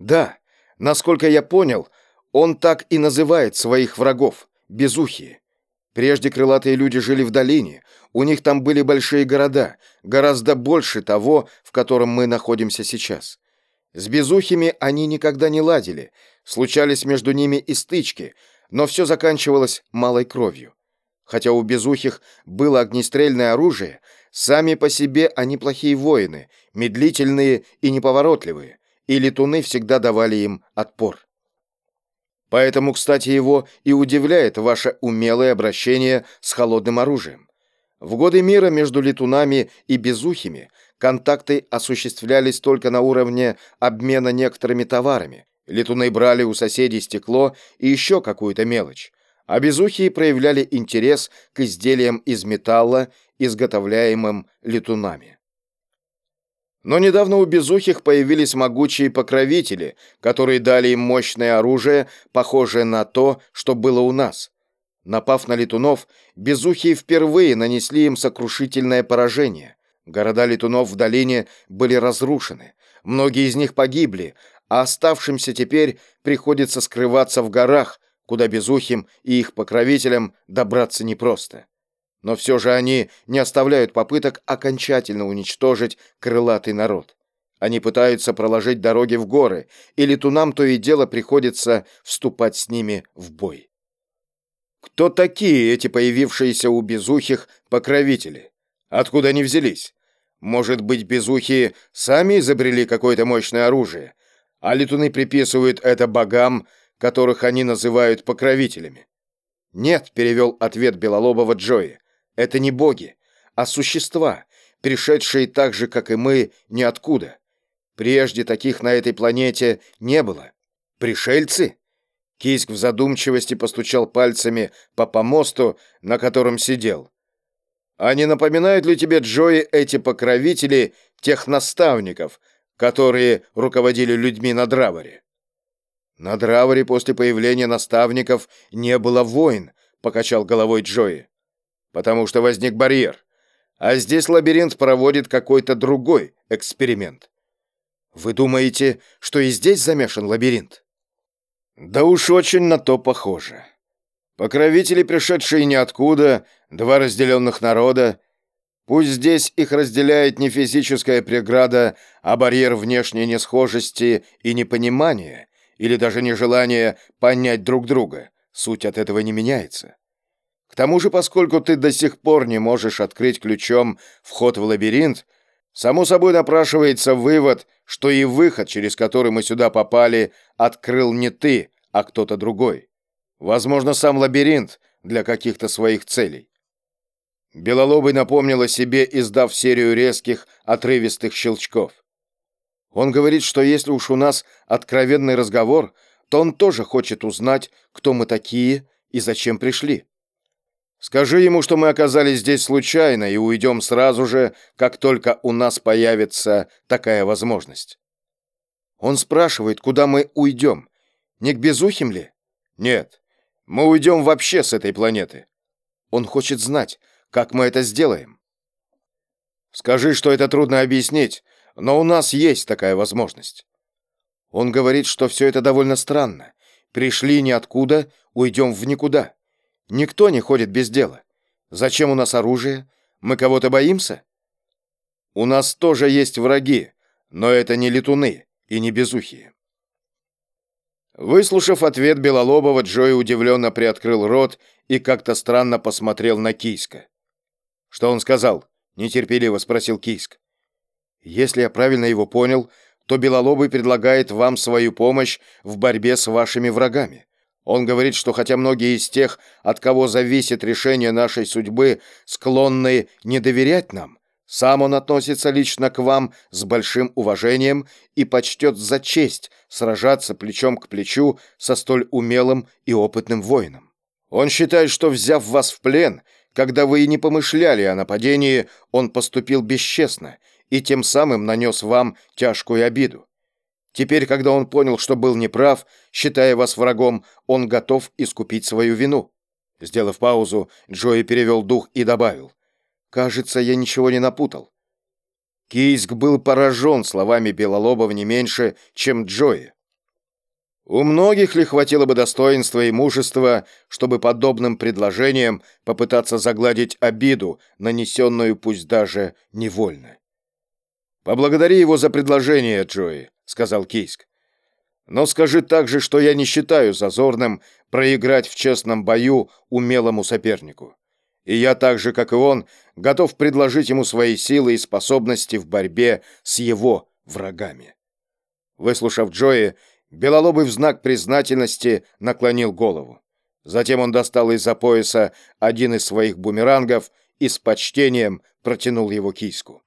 Да, насколько я понял, он так и называет своих врагов — безухие. Прежде крылатые люди жили в долине, у них там были большие города, гораздо больше того, в котором мы находимся сейчас. С безухими они никогда не ладили, случались между ними и стычки, но все заканчивалось малой кровью. Хотя у безухих было огнестрельное оружие, сами по себе они плохие воины, медлительные и неповоротливые, и летуны всегда давали им отпор. Поэтому, кстати, его и удивляет ваше умелое обращение с холодным оружием. В годы мира между летунами и безухими контакты осуществлялись только на уровне обмена некоторыми товарами. Летуны брали у соседей стекло и еще какую-то мелочь, а безухие проявляли интерес к изделиям из металла, изготовляемым летунами. Но недавно у безухих появились могучие покровители, которые дали им мощное оружие, похожее на то, что было у нас. Напав на летунов, безухие впервые нанесли им сокрушительное поражение. Города летунов в долине были разрушены, многие из них погибли, а оставшимся теперь приходится скрываться в горах, куда безухим и их покровителям добраться непросто. Но все же они не оставляют попыток окончательно уничтожить крылатый народ. Они пытаются проложить дороги в горы, и летунам то и дело приходится вступать с ними в бой. Кто такие эти появившиеся у безухих покровители? Откуда они взялись? Может быть, безухие сами изобрели какое-то мощное оружие, а летуны приписывают это богам, которых они называют покровителями? Нет, перевел ответ Белолобова Джои. Это не боги, а существа, пришедшие так же, как и мы, ниоткуда. Прежде таких на этой планете не было. Пришельцы? Киск в задумчивости постучал пальцами по помосту, на котором сидел. А не напоминают ли тебе, Джои, эти покровители тех наставников, которые руководили людьми на Драворе? На Драворе после появления наставников не было войн, покачал головой Джои потому что возник барьер. А здесь лабиринт проводит какой-то другой эксперимент. Вы думаете, что и здесь замешан лабиринт? Да уж очень на то похоже. Покровители, пришедшие ниоткуда, два разделенных народа, пусть здесь их разделяет не физическая преграда, а барьер внешней несхожести и непонимания, или даже нежелание понять друг друга, суть от этого не меняется. К тому же, поскольку ты до сих пор не можешь открыть ключом вход в лабиринт, само собой напрашивается вывод, что и выход, через который мы сюда попали, открыл не ты, а кто-то другой. Возможно, сам лабиринт для каких-то своих целей. Белолобый напомнил о себе, издав серию резких, отрывистых щелчков. Он говорит, что если уж у нас откровенный разговор, то он тоже хочет узнать, кто мы такие и зачем пришли. Скажи ему, что мы оказались здесь случайно и уйдем сразу же, как только у нас появится такая возможность. Он спрашивает, куда мы уйдем. Не к Безухим ли? Нет, мы уйдем вообще с этой планеты. Он хочет знать, как мы это сделаем. Скажи, что это трудно объяснить, но у нас есть такая возможность. Он говорит, что все это довольно странно. Пришли ниоткуда, уйдем в никуда. Никто не ходит без дела. Зачем у нас оружие? Мы кого-то боимся? У нас тоже есть враги, но это не летуны и не безухие. Выслушав ответ Белолобова, Джой удивленно приоткрыл рот и как-то странно посмотрел на Кийска. «Что он сказал?» — нетерпеливо спросил Кийск. «Если я правильно его понял, то Белолобый предлагает вам свою помощь в борьбе с вашими врагами. Он говорит, что хотя многие из тех, от кого зависит решение нашей судьбы, склонны не доверять нам, сам он относится лично к вам с большим уважением и почтет за честь сражаться плечом к плечу со столь умелым и опытным воином. Он считает, что, взяв вас в плен, когда вы и не помышляли о нападении, он поступил бесчестно и тем самым нанес вам тяжкую обиду. Теперь, когда он понял, что был неправ, считая вас врагом, он готов искупить свою вину. Сделав паузу, Джои перевел дух и добавил. «Кажется, я ничего не напутал». Кийск был поражен словами Белолобова не меньше, чем Джои. У многих ли хватило бы достоинства и мужества, чтобы подобным предложением попытаться загладить обиду, нанесенную пусть даже невольно? «Поблагодари его за предложение, Джои», — сказал Кейск. «Но скажи также, что я не считаю зазорным проиграть в честном бою умелому сопернику. И я так же, как и он, готов предложить ему свои силы и способности в борьбе с его врагами». Выслушав Джои, Белолобый в знак признательности наклонил голову. Затем он достал из-за пояса один из своих бумерангов и с почтением протянул его киску.